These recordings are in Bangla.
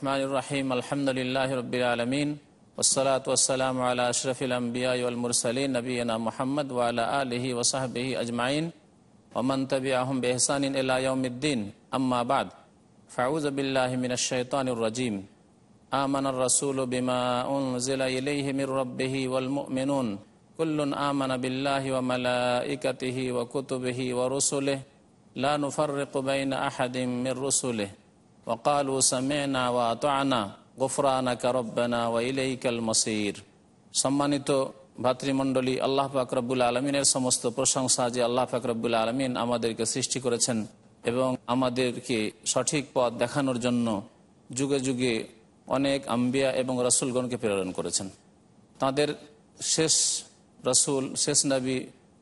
الرحمن الرحيم. الحمد لله رب العالمين والصلاة والسلام على أشرف الأنبياء والمرسلين نبينا محمد وعلى آله وصحبه أجمعين ومن تبعهم بإحسان إلى يوم الدين. أما بعد فأعوذ بالله من الشيطان الرجيم. آمن الرسول بما أنزل إليه من ربه والمؤمنون. كل آمن بالله وملائكته وكتبه ورسله. لا نفرق بين أحد من رسله. وقالوا سمعنا وأطعنا غفرانك ربنا وإليك المصير সম্মানিত ভাতৃমণ্ডলী আল্লাহ ফাকরাবুল আলমিনের সমস্ত প্রশংসা যে আল্লাহ ফাকরাবুল আলমিন আমাদেরকে সৃষ্টি করেছেন এবং আমাদেরকে সঠিক পথ দেখানোর জন্য যুগে যুগে অনেক আম্বিয়া এবং রসুলগণকে প্রেরণ করেছেন তাদের শেষ রসুল শেষ নবী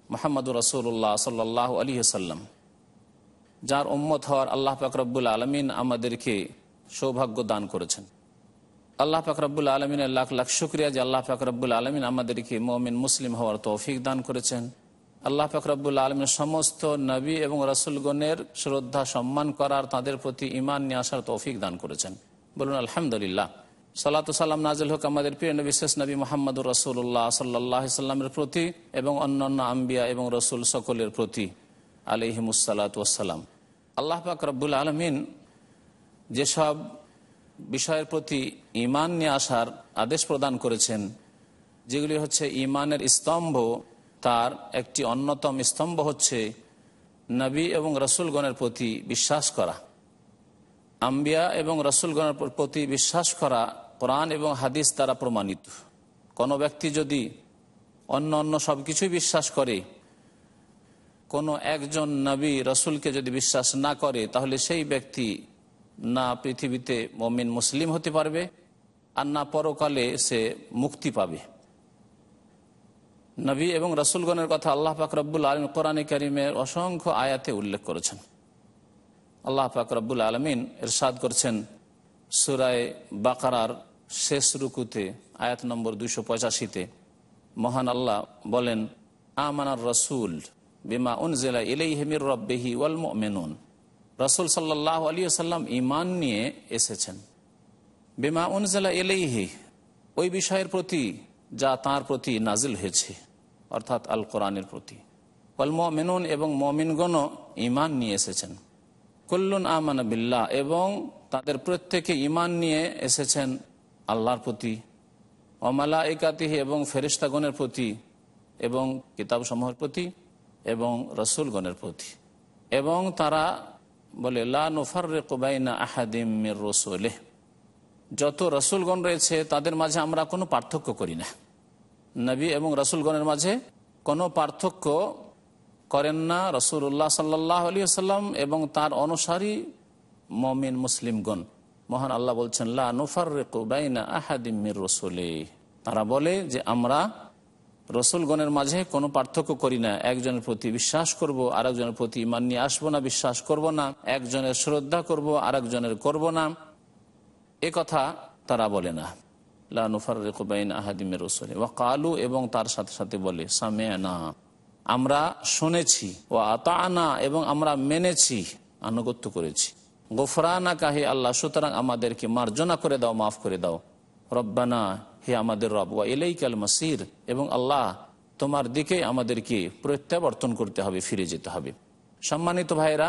মোহাম্মদুর রসুল্লাহ সাল্লাহ আলী সাল্লাম যার উম্মত হওয়ার আল্লাহ ফাকরাবুল আলমিন আমাদেরকে সৌভাগ্য দান করেছেন। আল্লাহ ফাকরাবুল আলমিনের লাখ লাখ শুক্রিয়া যে আল্লাহ ফাকরাবুল আলমিন আমাদেরকে মমিন, মুসলিম হওয়ার তৌফিক দান করেছেন। আল্লাহ ফাকরাবুল আলমিনের সমস্ত নবী এবং রসুলগণের শ্রদ্ধা, সম্মান করার তাদের প্রতি ইমান নিয়ে আসার তৌফিক দান করেছেন। বলুন, আলহামদুলিল্লাহ। সাল্লাতু সাল্লাম নাজিল হোক আমাদের প্রিয় নবী, শেষ নবী মোহাম্মদুর রসুল্লাহ সাল্লাহ সাল্লামের প্রতি এবং অন্যান্য আম্বিয়া এবং রসুল সকলের প্রতি। আলিহিমুসাল্লাতাম আল্লাহ পাক রব্বুল আলমিন যেসব বিষয়ের প্রতি ইমান নিয়ে আসার আদেশ প্রদান করেছেন, যেগুলি হচ্ছে ইমানের স্তম্ভ, তার একটি অন্যতম স্তম্ভ হচ্ছে নবী এবং রসুলগণের প্রতি বিশ্বাস করা। আম্বিয়া এবং রসুলগণের প্রতি বিশ্বাস করা কোরআন এবং হাদিস দ্বারা প্রমাণিত। কোনো ব্যক্তি যদি অন্য অন্য সব কিছুই বিশ্বাস করে কোনো একজন নবী রসুলকে যদি বিশ্বাস না করে, তাহলে সেই ব্যক্তি না পৃথিবীতে মমিন, মুসলিম হতে পারবে আর না পরকালে সে মুক্তি পাবে। নবী এবং রসুলগণের কথা আল্লাহ পাক রব্বুল আলম কোরআন করিমের অসংখ্য আয়াতে উল্লেখ করেছেন। আল্লাহ পাক রব্বুল আলমিন এরশাদ করছেন, সুরায় বাকারার শেষ রুকুতে, আয়াত নম্বর দুইশো পঁচাশিতে, মহান আল্লাহ বলেন, আমানার রসুল বিমা উনজেলা ইলাই হেমির রব্বেহি ওয়াল মেনুন রসুল সাল্লাহ আলী সাল্লাম ইমান নিয়ে এসেছেন। বিমা উনজেলা এলেইহি ওই বিষয়ের প্রতি যা তার প্রতি নাজিল হয়েছে, অর্থাৎ আল কোরআনের প্রতি। ওয়াল মেনুন এবং মমিনগণও ইমান নিয়ে এসেছেন। কল্লুন আমান বিল্লাহ, এবং তাদের প্রত্যেকে ইমান নিয়ে এসেছেন আল্লাহর প্রতি অমালা একাতিহি এবং ফেরিস্তাগণের প্রতি, এবং কিতাবসমূহের প্রতি। এবং রসুলগণের প্রতি। এবং তারা বলে লাফার কোবাইনা আহাদিম রসুলেহ। যত রসুলগণ রয়েছে, তাদের মাঝে আমরা কোনো পার্থক্য করি না। নবী এবং রসুলগণের মাঝে কোনো পার্থক্য করেন না রসুল্লাহ সাল্লাহ আলী আসাল্লাম এবং তার অনুসারী মমিন মুসলিমগণ। মহান আল্লাহ বলছেন, লা নুফার আহাদিম রসুলে তারা বলে যে, আমরা রসুলগণের মাঝে কোনো পার্থক্য করি না। একজনের প্রতি বিশ্বাস করব আর একজনের প্রতি ইমান নিয়ে আসব না, বিশ্বাস করব না। একজনের শ্রদ্ধা করব আর একজনের করব না। এ কথা তারা বলে না। লাফারবাইন আহাদিমের রসুল। ও কালু এবং তার সাথে সাথে বলে না আমরা শুনেছি ও আতানা এবং আমরা মেনেছি, আনুগত্য করেছি। গোফরানা কাহে আল্লাহ, সুতরাং আমাদেরকে মার্জনা করে দাও, মাফ করে দাও। রব্বানা হে আমাদের রব, ওয়া ইলাইকাল মাসির, এবং আল্লাহ তোমার দিকে আমাদেরকে প্রত্যাবর্তন করতে হবে, ফিরে যেতে হবে। সম্মানিত ভাইরা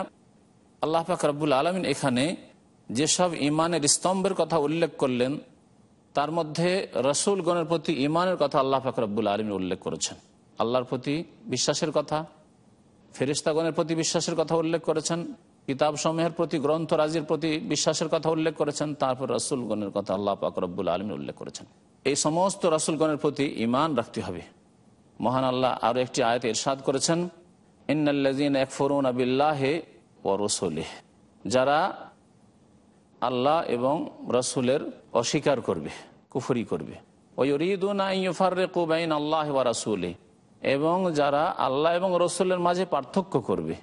আল্লাহ পাক রব্বুল আলমিন এখানে যেসব ইমানের স্তম্ভের কথা উল্লেখ করলেন, তার মধ্যে রসুলগণের প্রতি ইমানের কথা আল্লাহ পাক রব্বুল আলমিন উল্লেখ করেছেন। আল্লাহর প্রতি বিশ্বাসের কথা ফেরিস্তাগণের প্রতি বিশ্বাসের কথা উল্লেখ করেছেন কিতাব সমূহের প্রতি গ্রন্থ রাজির প্রতি বিশ্বাসের কথা উল্লেখ করেছেন, তারপর রসুলগণের কথা আল্লাহ পাক রব্বুল আলমী উল্লেখ করেছেন। এই সমস্ত রসুলগণের প্রতি ইমান রাখতে হবে। মহান আল্লাহ আরও একটি আয়তে ইরশাদ করেছেন ইন্নাল্লাজিন একফরুন আবিল্লাহে ও রসুলেহ যারা আল্লাহ এবং রসুলের অস্বীকার করবে, কুফরি করবে। ওয়ুরিদুন আল্লাহ রাসুলে এবং যারা আল্লাহ এবং রসুলের মাঝে পার্থক্য করবে।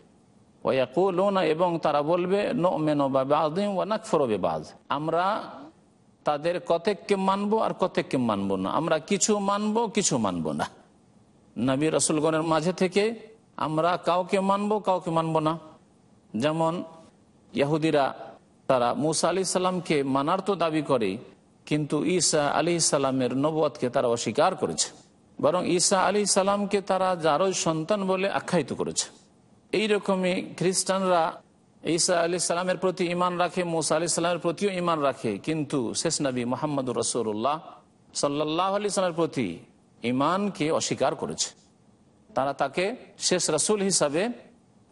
ওয়াকুলোনা এবং তারা বলবে নো মেনো বা বাদিম ওয়ানাকফরবে বাজ আমরা তাদের কতেককে মানবো আর কতেককে মানবো না। আমরা কিছু মানবো কিছু মানবো না। নবী রসুলগণের মাঝে থেকে আমরা কাউকে মানবো কাউকে মানবো না। যেমন ইয়াহুদিরা তারা মুসা আলি সাল্লামকে মানার তো দাবি করে, কিন্তু ঈসা আলি সাল্লামের নবুয়াদকে তারা অস্বীকার করেছে। বরং ঈসা আলী সাল্লামকে তারা যারই সন্তান বলে আখ্যায়িত করেছে। এইরকমই খ্রিস্টানরা ঈসা আলী সাল্লামের প্রতি ইমান রাখে, মুসা আলি সাল্লামের প্রতিও ইমান রাখে। কিন্তু শেষ নবী মোহাম্মদ রসুল্লাহ সাল্লাহ আলি সাল্লামের প্রতি ইমানকে অস্বীকার করেছে। তারা তাকে শেষ রসুল হিসাবে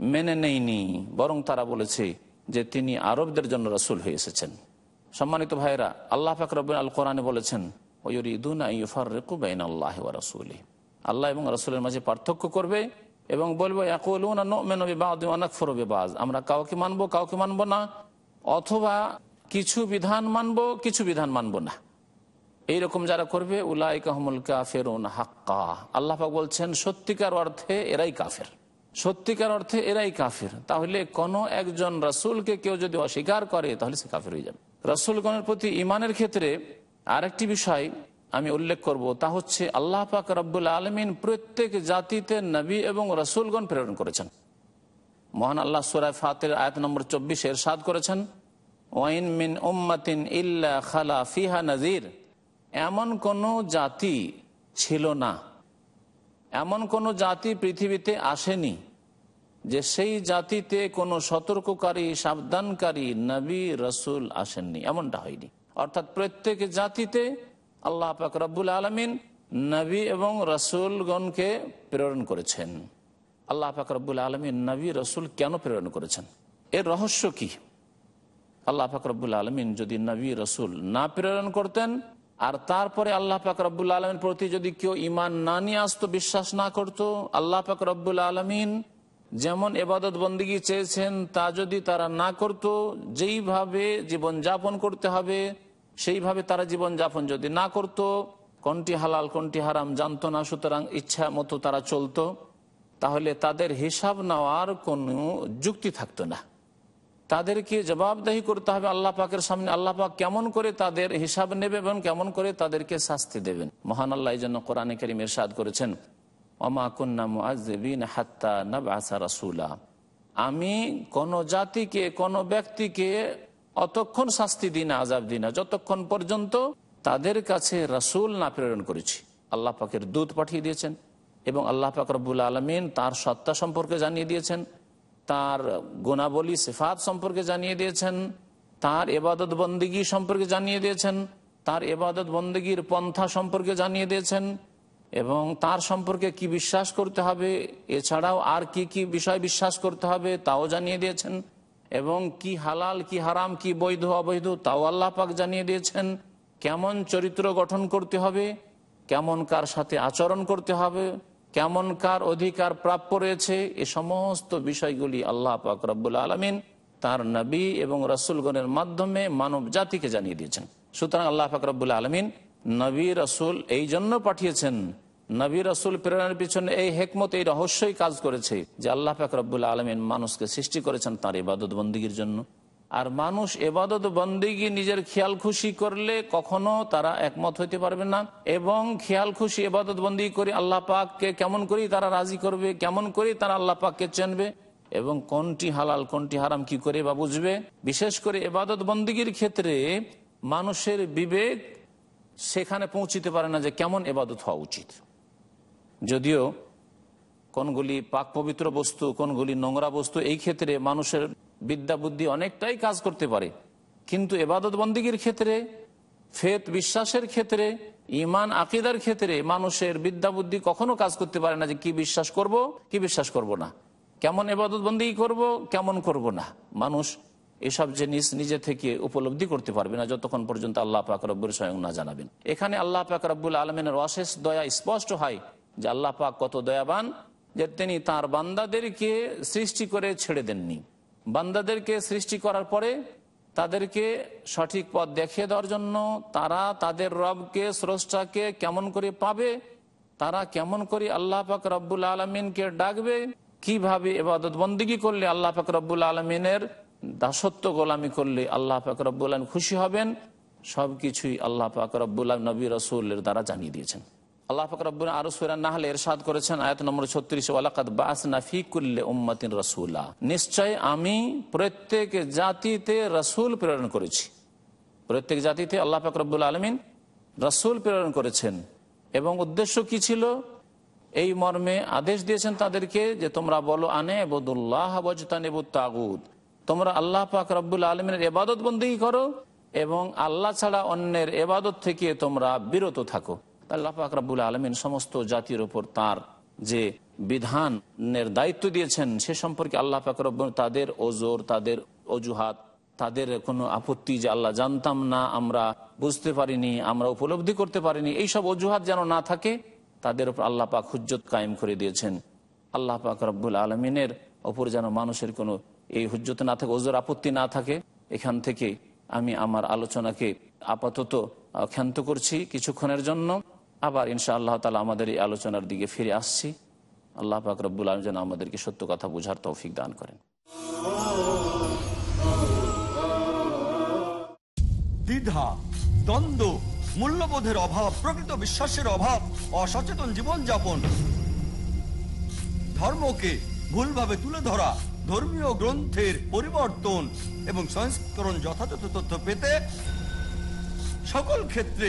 মেনে নেয়নি, বরং তারা বলেছে যে তিনি আরবদের জন্য রসুল হয়ে এসেছেন। সম্মানিত ভাইরা আল্লাহ ফাকরব আল কোরআনে বলেছেন আল্লাহ রসুলি আল্লাহ এবং রসুলের মাঝে পার্থক্য করবে এবং বলব বাজ আমরা কাউকে মানবো কাউকে মানবো না, অথবা কিছু বিধান মানবো, কিছু বিধান মানবো না। এইরকম যারা করবে উলাই কাহমুল কাফেরুন হাক্কা। আল্লাহ বলছেন, সত্যিকার অর্থে এরাই কাফের। সত্যিকার অর্থে এরাই কাফের। তাহলে কোনো একজন রাসুলকে কেউ যদি অস্বীকার করে, তাহলে সে কাফের হয়ে যাবে। রাসুলগণের প্রতি ইমানের ক্ষেত্রে আরেকটি বিষয় আমি উল্লেখ করব, তা হচ্ছে আল্লাহ পাক রব্বুল আলমিন প্রত্যেক জাতিতে নবী এবং রসুলগণ প্রেরণ করেছেন। মহান আল্লাহ সুরায় ফাতের আয়াত নম্বর চব্বিশ এর সাদ করেছেন, ওয়াইন মিন উম্মাতিন ইল্লা খালা ফিহা নজির এমন কোনো জাতি ছিল না। এমন কোনো জাতি পৃথিবীতে আসেনি যে সেই জাতিতে কোনো সতর্ককারী, সাবধানকারী নবী, রসুল আসেননি। এমনটা হয়নি। অর্থাৎ প্রত্যেক জাতিতে আল্লাহ পাক রব্বুল আলমিন নবী এবং রসুলগণকে প্রেরণ করেছেন। আল্লাহ পাক রব্বুল আলমিন নবী, রসুল কেন প্রেরণ করেছেন? এর রহস্য কি? আল্লাহ পাক রব্বুল আলমিন যদি নবী, রসুল না প্রেরণ করতেন, আর তারপরে আল্লাহ পাক রব্বুল আলমীর প্রতি যদি কেউ ইমান না নিয়ে আসতো, বিশ্বাস না করত, আল্লাহ পাক রব্বুল আলমিন যেমন এবাদত বন্দিগি চেয়েছেন, তা যদি তারা না করত, যেইভাবে জীবন যাপন করতে হবে সেইভাবে তারা জীবন যাপন যদি না করত, কোনটি হালাল, কোনটি হারাম জানতো না, সুতরাং ইচ্ছা মতো তারা চলতো, তাহলে তাদের হিসাব নেওয়ার কোনো যুক্তি থাকতো না। তাদেরকে জবাবদাহি করতে হবে আল্লাহ পাকের সামনে। আল্লাহ পাক কেমন করে তাদের হিসাব নেবে এবং কেমন করে তাদেরকে শাস্তি দেবেন? মহান আল্লাহ এই জন্য কোরআনে করিম এরশাদ করেছেন আমি কোন জাতিকে, কোন ব্যক্তিকে অতক্ষণ শাস্তি দিন আজাব দিই না। যতক্ষণ পর্যন্ত তাদের কাছে রাসুল না প্রেরণ করেছি, আল্লাহ পাকের দুধ পাঠিয়ে দিয়েছেন এবং আল্লাহ পাক রব্বুল আলমিন তার সত্তা সম্পর্কে জানিয়ে দিয়েছেন, তার গুণাবলী, সেফাত সম্পর্কে জানিয়ে দিয়েছেন, তার এবাদত বন্দিগি সম্পর্কে জানিয়ে দিয়েছেন, তার এবাদত বন্দগীর পন্থা সম্পর্কে জানিয়ে দিয়েছেন এবং তার সম্পর্কে কি বিশ্বাস করতে হবে, এছাড়াও আর কি কি বিষয় বিশ্বাস করতে হবে তাও জানিয়ে দিয়েছেন। এবং কি হালাল, কি হারাম, কি বৈধ, অবৈধ, তাও আল্লাহ পাক জানিয়ে দিয়েছেন। কেমন চরিত্র গঠন করতে হবে, কেমন কার সাথে আচরণ করতে হবে, কেমন কার অধিকার প্রাপ্য রয়েছে, এ সমস্ত বিষয়গুলি আল্লাহ পাক রব্বুল আলমিন তার নবী এবং রসুলগণের মাধ্যমে মানব জাতিকে জানিয়ে দিয়েছেন। সুতরাং আল্লাহ পাক রব্বুল আলমিন নবী, রসুল এই জন্য পাঠিয়েছেন নবী রসুল প্রেরণের পিছনে এই হেকমত, এই রহস্যই কাজ করেছে যে আল্লাহ পাক আলমিন মানুষকে সৃষ্টি করেছেন তার ইবাদত বন্দীগীর জন্য। আর মানুষ এবাদত বন্দিগি নিজের খেয়াল খুশি করলে কখনো তারা একমত হইতে পারবে না এবং খেয়াল খুশি এবাদত বন্দি করে আল্লাহ পাককে কেমন করেই তারা রাজি করবে, কেমন করেই তারা আল্লাহ পাককে চেনবে এবং কোনটি হালাল, কোনটি হারাম কি করে বা বুঝবে? বিশেষ করে এবাদত বন্দিগির ক্ষেত্রে মানুষের বিবেক সেখানে পৌঁছিতে পারে না যে কেমন এবাদত হওয়া উচিত। যদিও কোনগুলি পাক পবিত্র বস্তু, কোনগুলি নোংরা বস্তু, এই ক্ষেত্রে মানুষের বিদ্যা বুদ্ধি অনেকটাই কাজ করতে পারে। কিন্তু এবাদত বন্দীগীর ক্ষেত্রে, ফেত বিশ্বাসের ক্ষেত্রে ইমান আকিদার ক্ষেত্রে মানুষের বিদ্যা বুদ্ধি কখনো কাজ করতে পারে না যে কি বিশ্বাস করব, কি বিশ্বাস করব না। কেমন এবাদত বন্দী করব, কেমন করব না। মানুষ এসব জিনিস নিজে থেকে উপলব্ধি করতে পারবে না যতক্ষণ পর্যন্ত আল্লাহ পাক রব্বুর স্বয়ং না জানাবেন। এখানে আল্লাহ পাক রব্বুল আলমিনের অশেষ দয়া স্পষ্ট হয়। যে আল্লাহ পাক কত দয়াবান যে তিনি তার বান্দাদেরকে সৃষ্টি করে ছেড়ে দেননি। বান্দাদেরকে সৃষ্টি করার পরে তাদেরকে সঠিক পথ দেখিয়ে দেওয়ার জন্য তারা তাদের রবকে, স্রষ্টাকে কেমন করে পাবে, তারা কেমন করে আল্লাহ পাক রব্বুল আলমিনকে ডাকবে, কীভাবে এবাদত বন্দিগি করলে আল্লাহ পাক রব্বুল আলমিনের দাসত্ব গোলামি করলে আল্লাহ পাক রব্বুল আলম খুশি হবেন সব কিছুই আল্লাহ পাক রব্বুল নবী রসুলের দ্বারা জানিয়ে দিয়েছেন। আল্লাহ পাক রব্বুল আরও সুরা নাহলে এরশাদ করেছেন, আয়াত নম্বর ছত্রিশ ওয়ালাকাত বাসনা ফি কুল্লে উম্মাতিন রসুল্লাহ নিশ্চয় আমি প্রত্যেক জাতিতে রসুল প্রেরণ করেছি। প্রত্যেক জাতিতে আল্লাহ পাক রব্বুল আলমিন রসুল প্রেরণ করেছেন। এবং উদ্দেশ্য কি ছিল? এই মর্মে আদেশ দিয়েছেন তাদেরকে যে তোমরা বলো, আনে তোমরা আল্লাহ পাক রব্বুল আলমিনের এবাদত বন্দী করো এবং আল্লাহ ছাড়া অন্যের এবাদত থেকে তোমরা বিরত থাকো। আল্লাহ পাক রব্বুল আলমিন সমস্ত জাতির ওপর তার যে বিধানের দায়িত্ব দিয়েছেন, সে সম্পর্কে আল্লাহ পাক তাদের ওজোর, তাদের অজুহাত, তাদের কোনো আপত্তি যে আল্লাহ জানতাম না, আমরা বুঝতে পারিনি, আমরা উপলব্ধি করতে পারিনি, এইসব অজুহাত যেন না থাকে, তাদের উপর আল্লাহ পাক হুজ্জত কায়েম করে দিয়েছেন। আল্লাহ পাক রব্বুল আলমিনের ওপর যেন মানুষের কোনো এই হুজ্জত না থাকে, ওজোর আপত্তি না থাকে, এখান থেকে আমি আমার আলোচনাকে আপাতত ক্ষান্ত করছি কিছুক্ষণের জন্য। আবার ইনশা আল্লাহ তালা আমাদের এই আলোচনার দিকে ফিরে আসছি। আল্লাহ পাক রব্বুল আলম যেন আমাদেরকে সত্য কথা বোঝার তৌফিক দান করেন। দ্বিধা, দ্বন্দ্ব, মূল্যবোধের অভাব, প্রকৃত বিশ্বাসের অভাব, অসচেতন জীবনযাপন, ধর্মকে ভুলভাবে তুলে ধরা, ধর্মীয় গ্রন্থের পরিবর্তন এবং সংস্করণ যথাযথ তথ্য পেতে সকল ক্ষেত্রে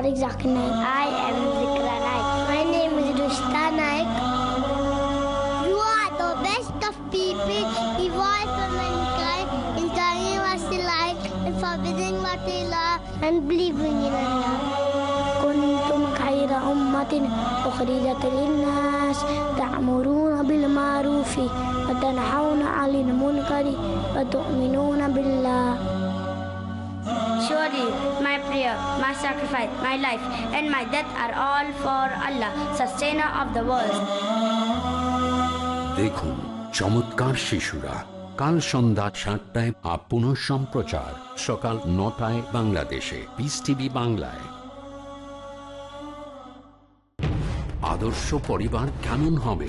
Farid Zakir. I am Zikra Naik. My name is Rushta Naik. You are the best of people. Evolve for mankind. In telling what they like and forbidding what they love and believing in Allah. كنتم خير أمة أخرجت للناس تأمرون بالمعروف وتنحون عن المنكر وتؤمنون بالله Surely my prayer, my sacrifice, my life, and my death are all for Allah, sustainer of the world. দেখুন চমৎকার শিশুরা কাল সন্ধ্যা সাতটায় আর পুনঃ সম্প্রচার সকাল নটায় বাংলাদেশে পিস টিভি বাংলায় আদর্শ পরিবার কেমন হবে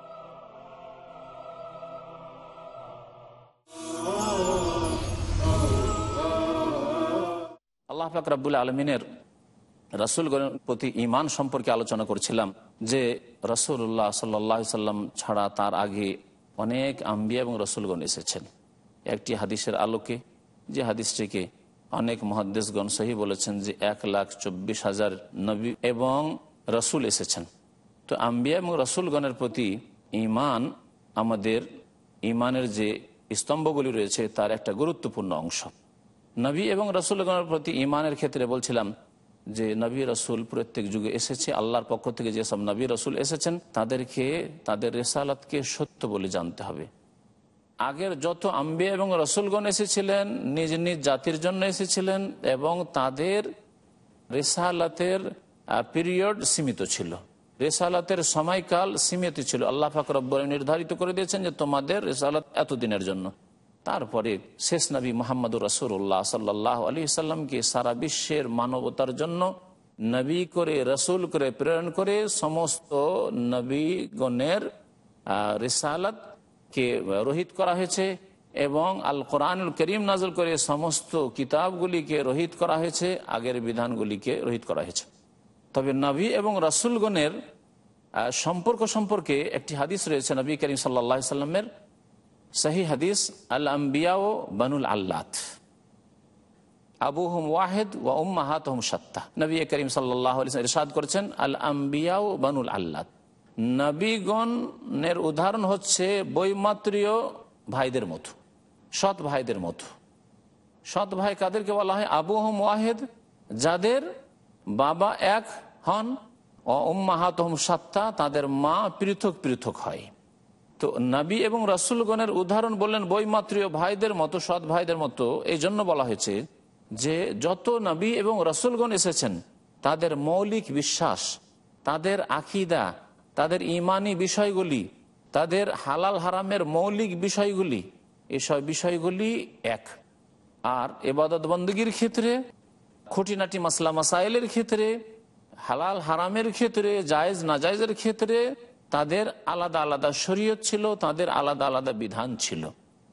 পাক রাব্বুল আলমিনের রসুলগণের প্রতি ইমান সম্পর্কে আলোচনা করছিলাম যে রসুল্লাহ সাল্লাহ সাল্লাম ছাড়া তার আগে অনেক আম্বিয়া এবং রসুলগণ এসেছেন। একটি হাদিসের আলোকে যে হাদিসটিকে অনেক মহাদ্দেশগণ সহি বলেছেন যে এক লাখ চব্বিশ হাজার নবী এবং রসুল এসেছেন। তো আম্বিয়া এবং রসুলগণের প্রতি ইমান আমাদের ইমানের যে স্তম্ভগুলি রয়েছে তার একটা গুরুত্বপূর্ণ অংশ। নবী এবং রসুলগণের প্রতি ইমানের ক্ষেত্রে বলছিলাম যে নবী রসুল প্রত্যেক যুগে এসেছে, আল্লাহর পক্ষ থেকে যেসব নবী রসুল এসেছেন, তাদেরকে, তাদের রেসালাতকে সত্য বলে জানতে হবে। আগের যত আম্বিয়া এবং রসুলগণ এসেছিলেন, নিজ নিজ জাতির জন্য এসেছিলেন এবং তাদের রেসালাতের পিরিয়ড সীমিত ছিল। রেসালাতের সময়কাল সীমিত ছিল। আল্লাহ ফাকর নির্ধারিত করে দিয়েছেন যে তোমাদের রেসালাত এতদিনের জন্য। তারপরে শেষ নবী মোহাম্মদুর রসুল্লাহ সাল্লাহ আলী সাল্লামকে সারা বিশ্বের মানবতার জন্য নবী করে, রসুল করে, প্রেরণ করে সমস্ত নবীগণের রিসালাতকে রোহিত করা হয়েছে এবং আল কোরআনুল করিম নাজল করে সমস্ত কিতাবগুলিকে রোহিত করা হয়েছে, আগের বিধানগুলিকে রোহিত করা হয়েছে। তবে নবী এবং রাসুলগণের সম্পর্ক সম্পর্কে একটি হাদিস রয়েছে নবী করিম সাল্লা সাল্লামের সহি হাদিস আল আম্বিয়া ও বানুল আল্লাত আবু ওয়াহেদ ওয়া উম্মাহাত হুম সত্তা নবী করিম সাল্লাহ ইরশাদ করেছেন আল আম্বিয়া ও বানুল আল্লাত নবীগণের উদাহরণ হচ্ছে বৈমাত্রীয় ভাইদের মতো সৎ ভাইদের মতো। সৎ ভাই কাদেরকে বলা হয়? আবু হুম ওয়াহেদ যাদের বাবা এক হন, ও উম্মাহাত হুম সত্তা, তাদের মা পৃথক পৃথক হয়। তো নবী এবং রাসুলগণের উদাহরণ বললেন, বৈমাত্রীয় ভাইদের মতো, সৎ ভাইদের মতো। এই জন্য বলা হয়েছে যে, যত নবী এবং রসুলগণ এসেছেন, তাদের মৌলিক বিশ্বাস, তাদের আকিদা, তাদের ইমানি বিষয়গুলি, তাদের হালাল হারামের মৌলিক বিষয়গুলি, এসব বিষয়গুলি এক। আর এবাদত বন্দগীর ক্ষেত্রে, খুঁটিনাটি মাসলা মাসাইলের ক্ষেত্রে, হালাল হারামের ক্ষেত্রে, জায়েজ নাজায়জের ক্ষেত্রে তাদের আলাদা আলাদা শরীয়ত ছিল, তাদের আলাদা আলাদা বিধান ছিল।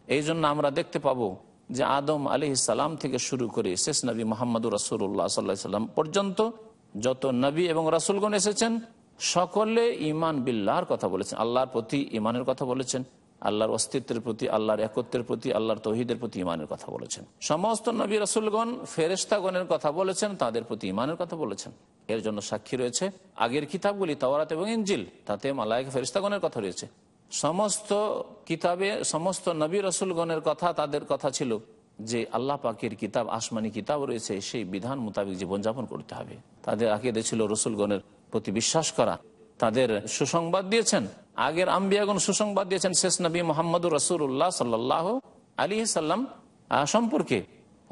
এই জন্য আমরা দেখতে পাবো যে আদম আলি সালাম থেকে শুরু করে শেষ নবী মোহাম্মদুর রাসুল্লাহ সাল্লাহ সাল্লাম পর্যন্ত যত নবী এবং রাসুলগণ এসেছেন, সকলে ইমান বিল্লাহর কথা বলেছেন, আল্লাহর প্রতি ইমানের কথা বলেছেন। আল্লাহর অস্তিত্বের প্রতি, আল্লাহর একত্রের প্রতি, আল্লাহর তহিদের প্রতি ইমানের কথা বলেছেন। সমস্ত নবী রসুলগণ ফেরেস্তাগণের কথা বলেছেন, তাদের প্রতি ইমানের কথা বলেছেন। এর জন্য সাক্ষী রয়েছে আগের কিতাবগুলি, তাওরাত এবং ইঞ্জিল তাতে মালায়ক ফেরিস্তাগণের কথা রয়েছে। সমস্ত কিতাবে, সমস্ত নবী রসুলগণের কথা, তাদের কথা ছিল যে আল্লাহ পাকের কিতাব, আসমানি কিতাব রয়েছে, সেই বিধান মোতাবেক জীবনযাপন করতে হবে। তাদের আগে ছিল রসুলগণের প্রতি বিশ্বাস করা। তাদের সুসংবাদ দিয়েছেন আগের আম্বিয়াগণ সুসংবাদ দিয়েছেন শেষ নবী মোহাম্মদুর রসুল্লাহ সাল্লাহ আলী সাল্লাম সম্পর্কে।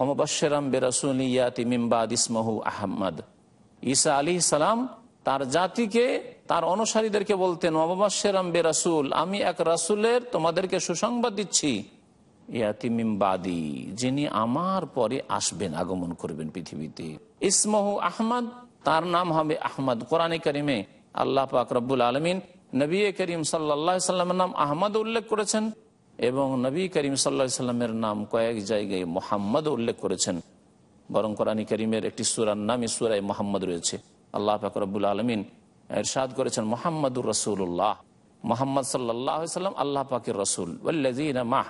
অমবাসেরাম বেরসুল ইয়াতি মিমবাদ ইসমহু আহমদ। ঈসা আলী সালাম তার জাতিকে, তার অনুসারীদেরকে বলতেন অবাসেরাম বে রাসুল আমি এক রাসুলের তোমাদেরকে সুসংবাদ দিচ্ছি। ইয়াতি ইয়াতিমিমবাদি যিনি আমার পরে আসবেন, আগমন করবেন পৃথিবীতে। ইসমহু আহমদ, তার নাম হবে আহমদ। কোরআনে করিমে আল্লাহ পাক রব্বুল আলমিন নবী করিম সাল্লা সাল্লামের নাম আহমদ উল্লেখ করেছেন এবং নবী করিম সাল্লা সাল্লামের নাম কয়েক জায়গায় মোহাম্মদ উল্লেখ করেছেন। বরং কোরআন করিমের একটি সুরার নাম সুরাই মোহাম্মদ রয়েছে। আল্লাহ পাক রব্বুল আলমিন এরশাদ করেছেন মোহাম্মদুর রসুল্লাহ মোহাম্মদ সাল্লাহ সাল্লাম আল্লাহ পাকের রসুল। মাহ।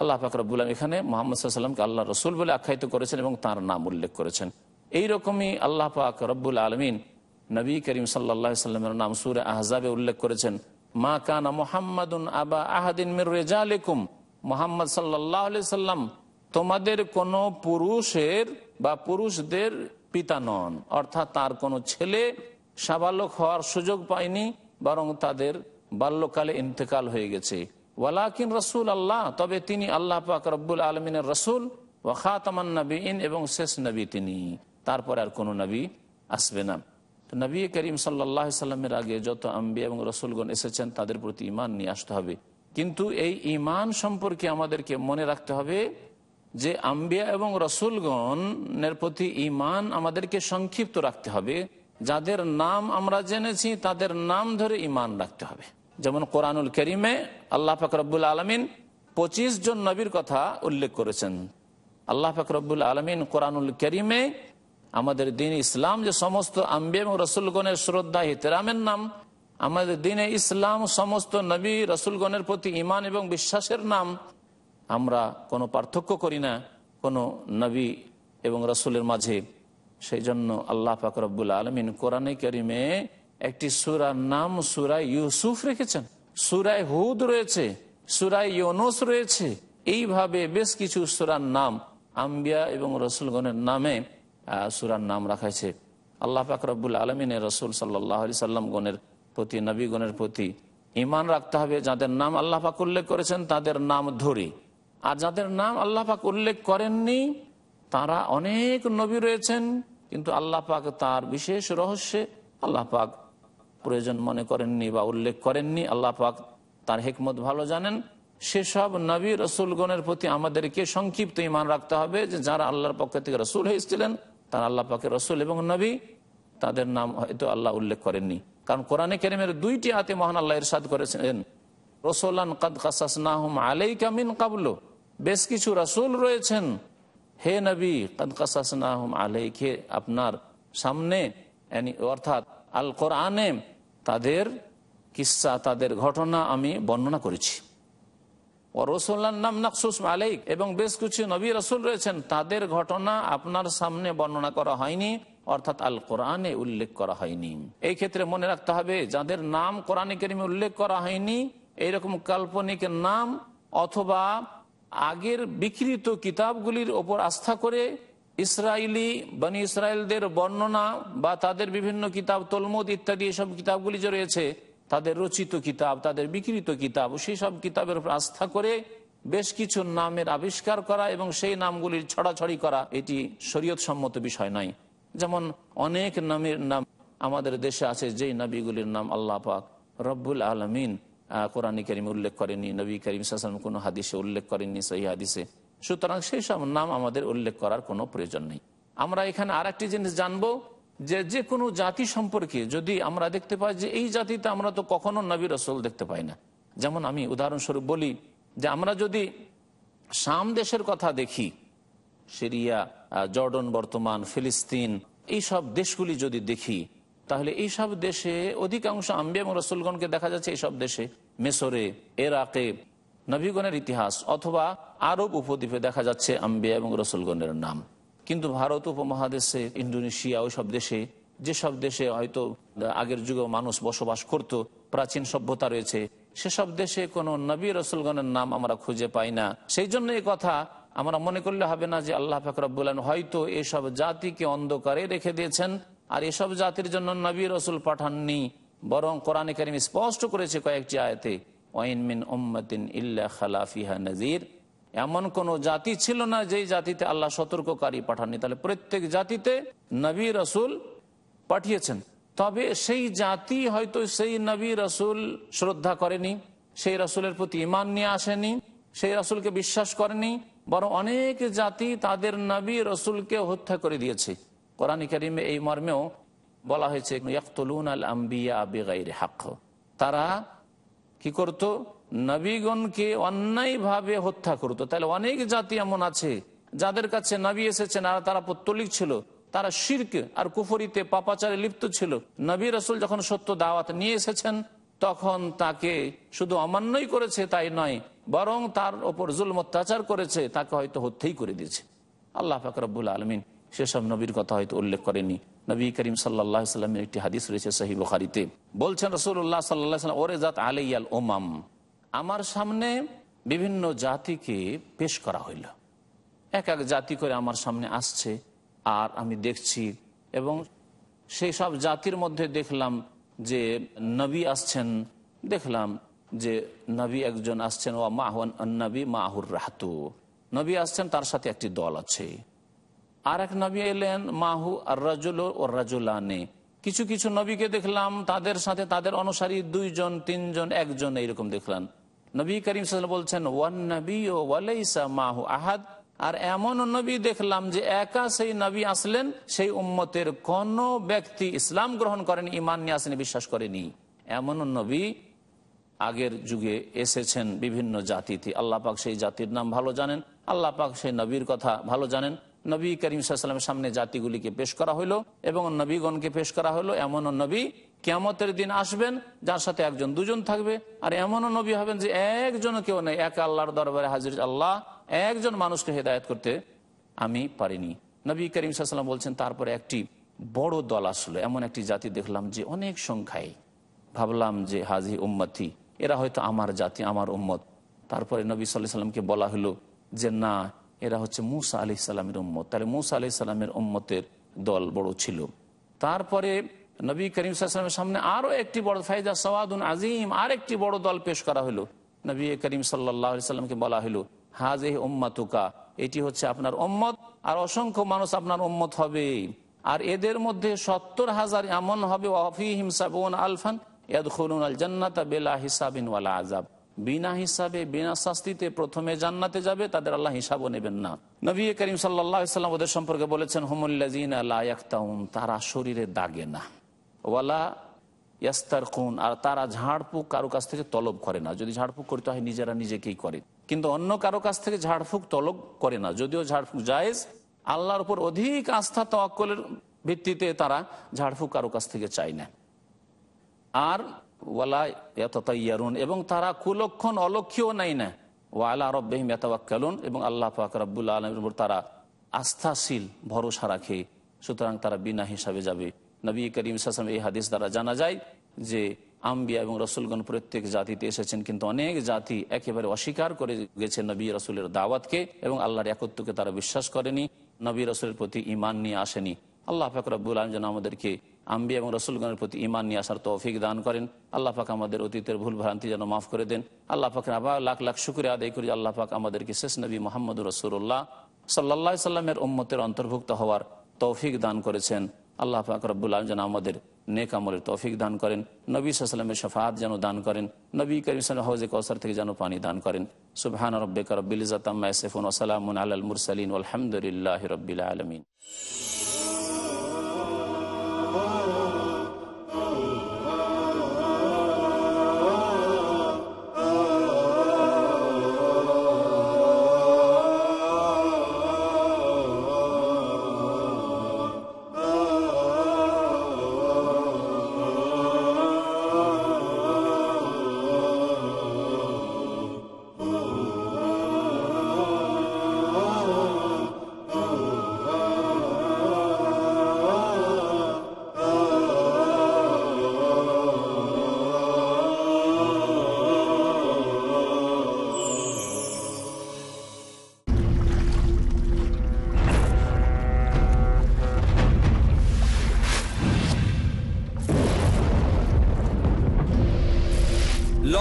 আল্লাহ আলম এখানে মোহাম্মদ সাল্লামকে আল্লাহ রসুল বলে আখ্যায়িত করেছেন এবং তার নাম উল্লেখ করেছেন। এইরকমই আল্লাহ পাক রব্বুল আলমিন নবী করিম সাল্লা সাল্লামের নাম সুরে আহজাবে উল্লেখ করেছেন, মা কানা মোহাম্মদুন আবা আহাদিন মির রেজালেকুম। মোহাম্মদ সাল্লাহ সাল্লাম তোমাদের কোন পুরুষের বা পুরুষদের পিতা নন, অর্থাৎ তার কোনো ছেলে সাবালক হওয়ার সুযোগ পায়নি, বরং তাদের বাল্যকালে ইন্তেকাল হয়ে গেছে। ওয়ালাকিন রসুল আল্লাহ তবে তিনি আল্লাহ পাক রব্বুল আলমিনের রসুল ওয়াখাতামান নবীন এবং শেষ নবী তিনি। তারপর আর কোনো নবী আসবে না। তো নবী করিম সাল্লাহ সাল্লামের আগে যত আম্বি এবং রসুলগণ এসেছেন, তাদের প্রতি ইমান নিয়ে আসতে হবে। কিন্তু এই ইমান সম্পর্কে আমাদেরকে মনে রাখতে হবে যে আম্বিয়া এবং রসুলগণের প্রতি ইমান আমাদেরকে সংক্ষিপ্ত রাখতে হবে। যাদের নাম আমরা জেনেছি, তাদের নাম ধরে ইমান রাখতে হবে। যেমন কোরআনুল করিমে আল্লাহ ফাকরবুল আলমিন পঁচিশ জন নবীর কথা উল্লেখ করেছেন। আল্লাহ ফাকরবুল আলমিন কোরআনুল করিমে আমাদের দিন ইসলাম যে সমস্ত আম্বি এবং রসুলগণের শ্রদ্ধা হিতরামের নাম, আমাদের দিনে ইসলাম সমস্ত নবী, রসুলগণের প্রতি ইমান এবং বিশ্বাসের নাম, আমরা কোনো পার্থক্য করি না কোনো নবী এবং রসুলের মাঝে। সেই জন্য আল্লাহ ফাকরবুল আলমিন কোরআনে করিমে একটি সুরার নাম সুরাই ইউসুফ রেখেছেন। সুরাই হুদ রয়েছে সুরাই ইউনুস রয়েছে। এইভাবে বেশ কিছু সুরার নাম আম্বিয়া এবং রসুলগণের নামে সুরার নাম রাখাইছে আল্লাহ পাক রব্বুল আলমিনের রসুল সাল্লাহ সাল্লাম গণের প্রতি, নবীগণের প্রতি ইমান রাখতে হবে। যাদের নাম আল্লাহ পাক উল্লেখ করেছেন, তাদের নাম ধরে। আর যাদের নাম আল্লাহ পাক উল্লেখ করেননি, তারা অনেক নবী রয়েছেন, কিন্তু আল্লাহ পাক তার বিশেষ রহস্যে আল্লাহ পাক প্রয়োজন মনে করেননি বা উল্লেখ করেননি। আল্লাহ পাক তার হেকমত ভালো জানেন। সেসব নবী রসুলগণের প্রতি আমাদেরকে সংক্ষিপ্ত ইমান রাখতে হবে যে যারা আল্লাহর পক্ষ থেকে রসুল হয়েছিলেন তারা আল্লাহ পাকের রসুল এবং নবী, তাদের নাম হয়তো আল্লাহ উল্লেখ করেননি। কারণ কোরআনে কেরিমের দুইটি হাতে মহান আল্লাহ ইরশাদ করেছেন, রসোলান কাদ কাসাসনাহুম আলাইকা মিন কাবলো। বেশ কিছু রাসূল রয়েছেন, হে নবী, কাদ কাসাসনাহুম আলাইকে আপনার সামনে অর্থাৎ আল কোরআনে তাদের কিসা, তাদের ঘটনা আমি বর্ণনা করেছি। নাম এবং বেশ কিছু নবী রসুল রয়েছেন, তাদের ঘটনা আপনার সামনে বর্ণনা করা হয়নি, অর্থাৎ আল কোরআনে উল্লেখ করা হয়নি। এই ক্ষেত্রে মনে রাখতে হবে, যাদের নাম কোরআনে কেরিমে উল্লেখ করা হয়নি এইরকম কাল্পনিক নাম অথবা আগের বিকৃত কিতাবগুলির ওপর আস্থা করে ইসরায়েলি বনি ইসরায়েলদের বর্ণনা বা তাদের বিভিন্ন কিতাব, তলমুদ ইত্যাদি এসব কিতাবগুলি যে রয়েছে তাদের রচিত কিতাব, তাদের বিকৃত কিতাব, সেই সব কিতাবের উপর আস্থা করে বেশ কিছু নামের আবিষ্কার করা এবং সেই নামগুলির ছড়াছড়ি করা এটি শরীয়ত সম্মত বিষয় নয়। যেমন অনেক নামের নাম আমাদের দেশে আছে, যেই নবীগুলির নাম আল্লাহ পাক রব্বুল আলমিন কোরআন করিম উল্লেখ করেনি নবী করিম সাসলাম কোনো হাদিসে উল্লেখ করেননি সেই হাদিসে। সুতরাং সেই সব নাম আমাদের উল্লেখ করার কোনো প্রয়োজন নেই। আমরা এখানে আর একটি জিনিস জানব যে যে কোনো জাতি সম্পর্কে যদি আমরা দেখতে পাই যে এই জাতিতে আমরা তো কখনো নবী রসুল দেখতে পাই না। যেমন আমি উদাহরণস্বরূপ বলি যে আমরা যদি শাম দেশের কথা দেখি, সিরিয়া জর্ডন বর্তমান, ফিলিস্তিন এই সব দেশগুলি যদি দেখি, তাহলে এই সব দেশে অধিকাংশ আম্বিয়া এবং রসুলগণকে দেখা যাচ্ছে এইসব দেশে, মেসরে এরাকে নবীগণের ইতিহাস অথবা আরব উপদ্বীপে দেখা যাচ্ছে আম্বিয়া এবং রসুলগণের নাম। কিন্তু ভারত উপমহাদেশে, ইন্দোনেশিয়া ওই সব দেশে, যেসব দেশে হয়তো আগের যুগে মানুষ বসবাস করত, প্রাচীন সভ্যতা রয়েছে, সেসব দেশে কোনো নবী রসুলগণের নাম আমরা খুঁজে পাই না। সেই জন্য এই কথা আমরা মনে করলে হবে না যে আল্লাহ ফাকরাবুল্লান হয়তো এসব জাতিকে অন্ধকারে রেখে দিয়েছেন, আর এসব জাতির জন্য নবী রসুল পাঠাননি, বরং কোরআন কারিম স্পষ্ট করেছে কয়েকটি আয়তে, ওয়াইন মিন উম্মতিন ইল্লা খালাফিহা নজির এমন কোন জাতি ছিল না যেই জাতিতে আল্লাহ সতর্ককারী পাঠাননি। তাহলে প্রত্যেক জাতিতে নবী রসুল পাঠিয়েছেন। তবে সেই জাতি হয়তো সেই নবী রসুল শ্রদ্ধা করেনি, সেই রসুলের প্রতি ইমান নিয়ে আসেনি, সেই রসুলকে বিশ্বাস করেনি, বরং অনেক জাতি তাদের নবী রসুলকে হত্যা করে দিয়েছে। কোরআন করিমে এই মর্মেও বলা হয়েছে আল আম্বিয়া বেগাইরে হাক তারা কি করত? নবীগণকে অন্যায়ভাবে হত্যা করতো। তাহলে অনেক জাতি এমন আছে, যাদের কাছে নবী এসেছেন আর তারা পত্তলিক ছিল। তারা শির্ক আর কুফরিতে পাপাচারে লিপ্ত ছিল। নবী রসুল যখন সত্য দাওয়াত নিয়ে এসেছেন, তখন তাকে শুধু অমান্যই করেছে তাই নয়, বরং তার ওপর জুলম অত্যাচার করেছে, তাকে হয়তো হত্যেই করে দিয়েছে। আল্লাহ ফাকরাবুল আলমিন সেসব নবীর কথা হয়তো উল্লেখ করেনি নবী করিম সাল্লাহ সাল্লামের একটি হাদিস রয়েছে সাহি বুখারিতে। বলছেন রসুল্লাহ সাল্লাহ ওরে জাত আলাইয়াল ওমাম আমার সামনে বিভিন্ন জাতিকে পেশ করা হইল। এক এক জাতি করে আমার সামনে আসছে, আর আমি দেখছি এবং সেই সব জাতির মধ্যে দেখলাম যে নবী আসছেন, দেখলাম যে নবী একজন আসছেন ও মাহন নবী মাহুর রাহতু। নবী আসছেন, তার সাথে একটি দল আছে। আর এক নবী এলেন, মাহু আর রাজুল ও রাজুলানে কিছু কিছু নবীকে দেখলাম, তাদের সাথে তাদের অনুসারী দুইজন, তিনজন, একজন, এইরকম দেখলাম। নবী করিম বলছেন, ওয়ান নবী ও ওয়ালাইসা মাহু আহাদ। আর এমন নবী দেখলাম যে একা সেই নবী আসলেন, সেই উম্মতের কোন ব্যক্তি ইসলাম গ্রহণ করেন ইমান নিয়ে আসেনি, বিশ্বাস করেনি। এমন নবী আগের যুগে এসেছেন বিভিন্ন জাতিতে। আল্লাহ পাক সেই জাতির নাম ভালো জানেন, আল্লাহ পাক সেই নবীর কথা ভালো জানেন। নবী করিম সামনে জাতিগুলিকে পেশ করা হলো এবং নবীগণকে পেশ করা হলো এমন নবী কেমতের দিন আসবেন, যার সাথে একজন, দুজন থাকবে, আর এমনও নবী হবেন যে একজন কেউ নেই। এক আল্লাহর দরবারে হাজির আল্লাহ, একজন মানুষকে হেদায়ত করতে আমি পারিনি। নবী করিম সাল্লাম বলছেন, তারপরে একটি বড় দল আসলো। এমন একটি জাতি দেখলাম যে অনেক সংখ্যায়। ভাবলাম যে হাজি উম্মতি, এরা হয়তো আমার জাতি, আমার উম্মত। তারপরে নবী সাল্লাহ সাল্লামকে বলা হলো যে, না, এরা হচ্ছে মুসা আলি সাল্লামের উম্মত। তাহলে মুসা আলি সাল্লামের উম্মতের দল বড় ছিল। তারপরে নবী করিম সাল্লামের সামনে আরও একটি বড় ফাইজা সওয়াদুন আজিম আর একটি বড় দল পেশ করা হলো। নবী করিম সাল্লাহ সাল্লামকে বলা হলো হাজে উম্মাতুকা এটি হচ্ছে আপনার উম্মত, আর অসংখ্য মানুষ আপনার উম্মত হবে। আর এদের মধ্যে সত্তর হাজার এমন হবে ওয়াফি হিমসাবন আলফান ইয়াদখুলুন আল জান্নাতা বেলা হিসাবিন ওয়ালা আজাব বিনা হিসাবে, বিনা শাস্তিতে প্রথমে জান্নাতে যাবে, তাদের আল্লাহ হিসাবও নেবেন না। নবী করিম সাল্লাম ওদের সম্পর্কে বলেছেন হোমুল্লাজিন আল্লাহ তারা শরীরে দাগে না। ওয়ালা ইয়াস্তার খুন আর তারা ঝাড়ফুঁক কারও কাছ থেকে তলব করে না। যদি ঝাড়ফুঁক করতে হয়, নিজেরা নিজেকেই করে। কিন্তু অন্য কারও কাছ থেকে ঝাড়ফুঁক তলব করে না। যদিও ঝাড়ফুঁক জায়েজ, আল্লাহর উপর অধিক আস্থা তওয়াক্কলের ভিত্তিতে তারা ঝাড়ফুঁক কারও কাছ থেকে চায় না। আর ওয়ালা ইয়ারুন এবং তারা কুলক্ষণ অলক্ষীয় নাই না। ওয়ালা রব্বাহিম ইয়াতাওয়াক্কালুন, এবং আল্লাহ পাক রব্বুল আলমের উপর তারা আস্থাশীল, ভরসা রাখে। সুতরাং তারা বিনা হিসাবে যাবে। নবী করিম সাসম এই হাদিস দ্বারা জানা যায় যে আম্বিয়া এবং রসুলগণ প্রত্যেক জাতিতে এসেছেন, কিন্তু অনেক জাতি একেবারে অস্বীকার করে গেছে নবী রসুলের দাওয়াতকে এবং আল্লাহর একত্বকে তারা বিশ্বাস করেনি, নবী রসুলের প্রতি ইমান নিয়ে আসেনি। আল্লাহ ফাকরাবুল আলম যেন আমাদেরকে আম্বি এবং রসুলগণের প্রতি ইমান নিয়ে আসার তৌফিক দান করেন। আল্লাহ পাক আমাদের অতীতের ভুল ভ্রান্তি যেন মাফ করে দেন। আল্লাহ পাক আবার লাখ লাখ শুক্রিয়া আদায় করি আল্লাহ পাক আমাদেরকে শেষ নবী মোহাম্মদ রসুল্লাহ সাল্লাহ সাল্লামের উম্মতের অন্তর্ভুক্ত হওয়ার তৌফিক দান করেছেন। আল্লাহ পাক রব্বুল আলম যেন আমাদের নেক আমলের তৌফিক দান করেন। নবী সাল্লামের শফাত যেন দান করেন। নবী করিম সাল্লাম হৌজে কৌসার থেকে যেন পানি দান করেন। সুবহান রব্বিক রব্বিল ইজ্জাত আম্মা ইয়াসিফুন ওয়া সালামুন আলাল মুরসালিন আলহামদুলিল্লাহি রাব্বিল আলামিন।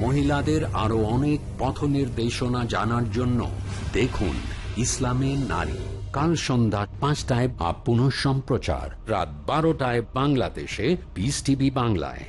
মহিলাদের আরও অনেক পথ নির্দেশনা জানার জন্য দেখুন ইসলামের নারী। কাল সন্ধ্যা পাঁচটায় বা পুনঃ সম্প্রচার রাত বারোটায় বাংলাদেশে বিস টিভি বাংলায়।